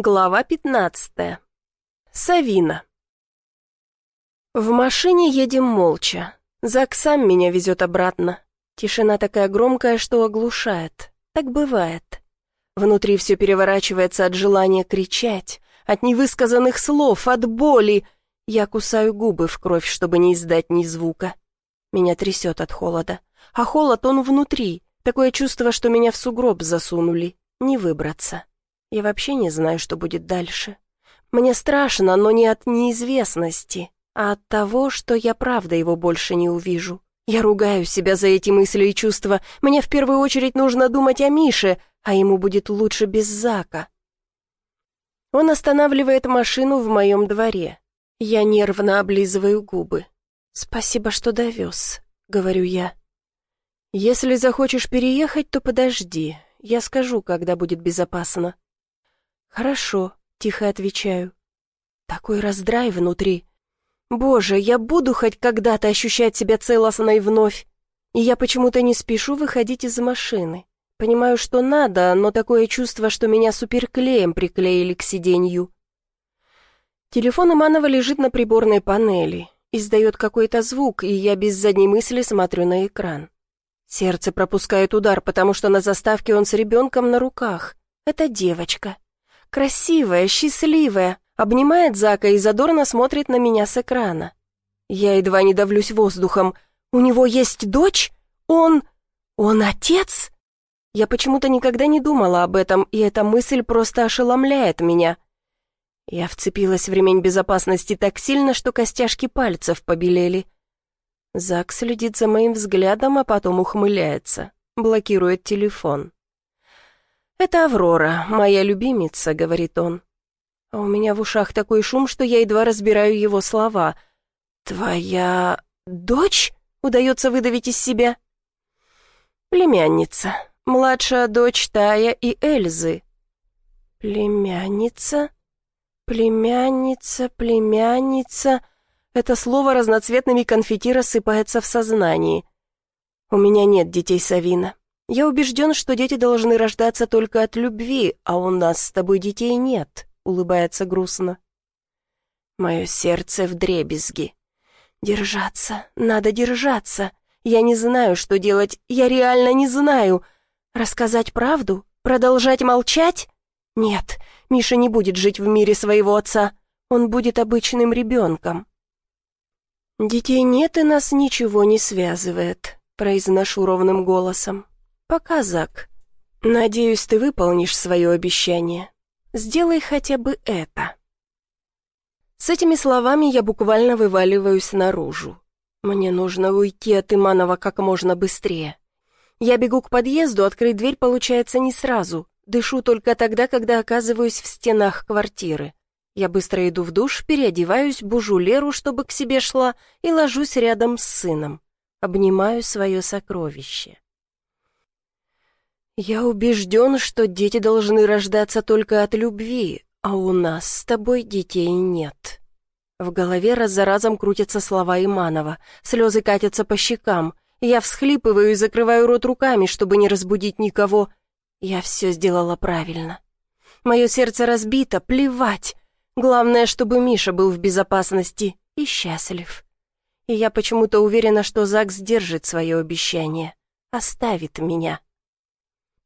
Глава 15. Савина. В машине едем молча. Зак сам меня везет обратно. Тишина такая громкая, что оглушает. Так бывает. Внутри все переворачивается от желания кричать, от невысказанных слов, от боли. Я кусаю губы в кровь, чтобы не издать ни звука. Меня трясет от холода. А холод он внутри. Такое чувство, что меня в сугроб засунули. Не выбраться. Я вообще не знаю, что будет дальше. Мне страшно, но не от неизвестности, а от того, что я правда его больше не увижу. Я ругаю себя за эти мысли и чувства. Мне в первую очередь нужно думать о Мише, а ему будет лучше без Зака. Он останавливает машину в моем дворе. Я нервно облизываю губы. «Спасибо, что довез», — говорю я. «Если захочешь переехать, то подожди. Я скажу, когда будет безопасно». «Хорошо», — тихо отвечаю. Такой раздрай внутри. Боже, я буду хоть когда-то ощущать себя целостной вновь. И я почему-то не спешу выходить из машины. Понимаю, что надо, но такое чувство, что меня суперклеем приклеили к сиденью. Телефон Иманова лежит на приборной панели. Издает какой-то звук, и я без задней мысли смотрю на экран. Сердце пропускает удар, потому что на заставке он с ребенком на руках. Это девочка. Красивая, счастливая, обнимает Зака и задорно смотрит на меня с экрана. Я едва не давлюсь воздухом. У него есть дочь? Он... он отец? Я почему-то никогда не думала об этом, и эта мысль просто ошеломляет меня. Я вцепилась в ремень безопасности так сильно, что костяшки пальцев побелели. Зак следит за моим взглядом, а потом ухмыляется, блокирует телефон. «Это Аврора, моя любимица», — говорит он. А у меня в ушах такой шум, что я едва разбираю его слова. «Твоя дочь?» — удается выдавить из себя. «Племянница. Младшая дочь Тая и Эльзы». «Племянница? Племянница, племянница...» Это слово разноцветными конфетти рассыпается в сознании. «У меня нет детей, Савина. Я убежден, что дети должны рождаться только от любви, а у нас с тобой детей нет», — улыбается грустно. Мое сердце в дребезги. Держаться, надо держаться. Я не знаю, что делать, я реально не знаю. Рассказать правду? Продолжать молчать? Нет, Миша не будет жить в мире своего отца. Он будет обычным ребенком. «Детей нет, и нас ничего не связывает», — произношу ровным голосом. «Пока, Зак. Надеюсь, ты выполнишь свое обещание. Сделай хотя бы это». С этими словами я буквально вываливаюсь наружу. Мне нужно уйти от Иманова как можно быстрее. Я бегу к подъезду, открыть дверь получается не сразу. Дышу только тогда, когда оказываюсь в стенах квартиры. Я быстро иду в душ, переодеваюсь, бужу Леру, чтобы к себе шла, и ложусь рядом с сыном. Обнимаю свое сокровище. «Я убежден, что дети должны рождаться только от любви, а у нас с тобой детей нет». В голове раз за разом крутятся слова Иманова, слезы катятся по щекам. Я всхлипываю и закрываю рот руками, чтобы не разбудить никого. Я все сделала правильно. Мое сердце разбито, плевать. Главное, чтобы Миша был в безопасности и счастлив. И я почему-то уверена, что Зак сдержит свое обещание, оставит меня.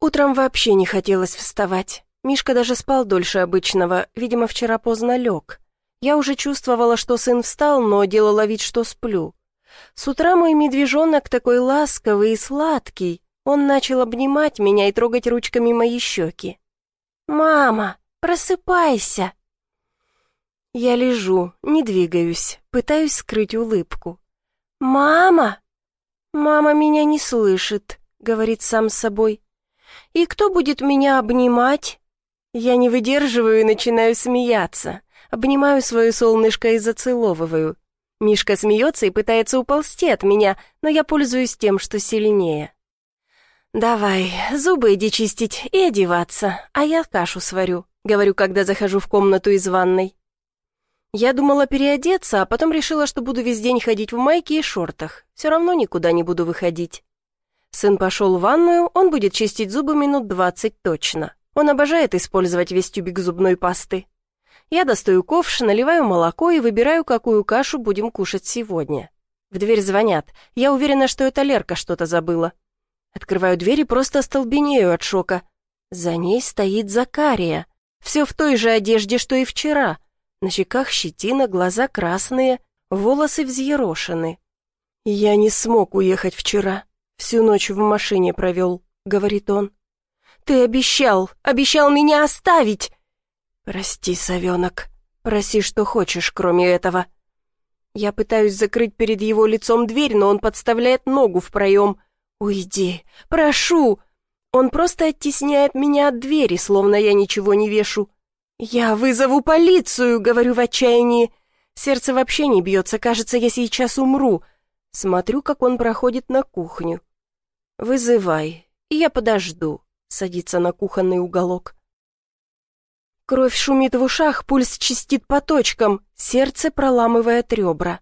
Утром вообще не хотелось вставать. Мишка даже спал дольше обычного, видимо, вчера поздно лег. Я уже чувствовала, что сын встал, но делала вид, что сплю. С утра мой медвежонок такой ласковый и сладкий. Он начал обнимать меня и трогать ручками мои щеки. «Мама, просыпайся!» Я лежу, не двигаюсь, пытаюсь скрыть улыбку. «Мама!» «Мама меня не слышит», — говорит сам собой. «И кто будет меня обнимать?» Я не выдерживаю и начинаю смеяться. Обнимаю свое солнышко и зацеловываю. Мишка смеется и пытается уползти от меня, но я пользуюсь тем, что сильнее. «Давай, зубы иди чистить и одеваться, а я кашу сварю», — говорю, когда захожу в комнату из ванной. Я думала переодеться, а потом решила, что буду весь день ходить в майке и шортах. Все равно никуда не буду выходить. Сын пошел в ванную, он будет чистить зубы минут двадцать точно. Он обожает использовать весь тюбик зубной пасты. Я достаю ковш, наливаю молоко и выбираю, какую кашу будем кушать сегодня. В дверь звонят. Я уверена, что это Лерка что-то забыла. Открываю дверь и просто остолбенею от шока. За ней стоит Закария. Все в той же одежде, что и вчера. На щеках щетина, глаза красные, волосы взъерошены. «Я не смог уехать вчера. Всю ночь в машине провел», — говорит он. «Ты обещал, обещал меня оставить!» «Прости, совенок. Проси, что хочешь, кроме этого». Я пытаюсь закрыть перед его лицом дверь, но он подставляет ногу в проем. «Уйди! Прошу!» Он просто оттесняет меня от двери, словно я ничего не вешу. «Я вызову полицию!» — говорю в отчаянии. Сердце вообще не бьется, кажется, я сейчас умру. Смотрю, как он проходит на кухню. «Вызывай, я подожду», — садится на кухонный уголок. Кровь шумит в ушах, пульс чистит по точкам, сердце проламывает ребра.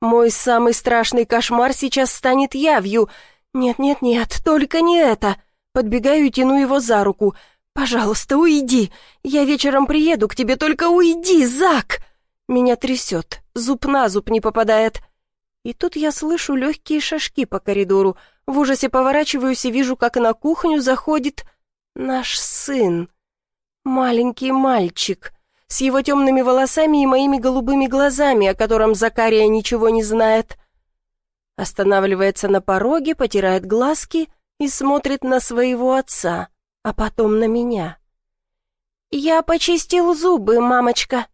Мой самый страшный кошмар сейчас станет явью. Нет-нет-нет, только не это. Подбегаю и тяну его за руку. «Пожалуйста, уйди! Я вечером приеду к тебе, только уйди, Зак!» Меня трясет, зуб на зуб не попадает. И тут я слышу легкие шажки по коридору. В ужасе поворачиваюсь и вижу, как на кухню заходит наш сын. Маленький мальчик с его темными волосами и моими голубыми глазами, о котором Закария ничего не знает. Останавливается на пороге, потирает глазки — и смотрит на своего отца, а потом на меня. «Я почистил зубы, мамочка»,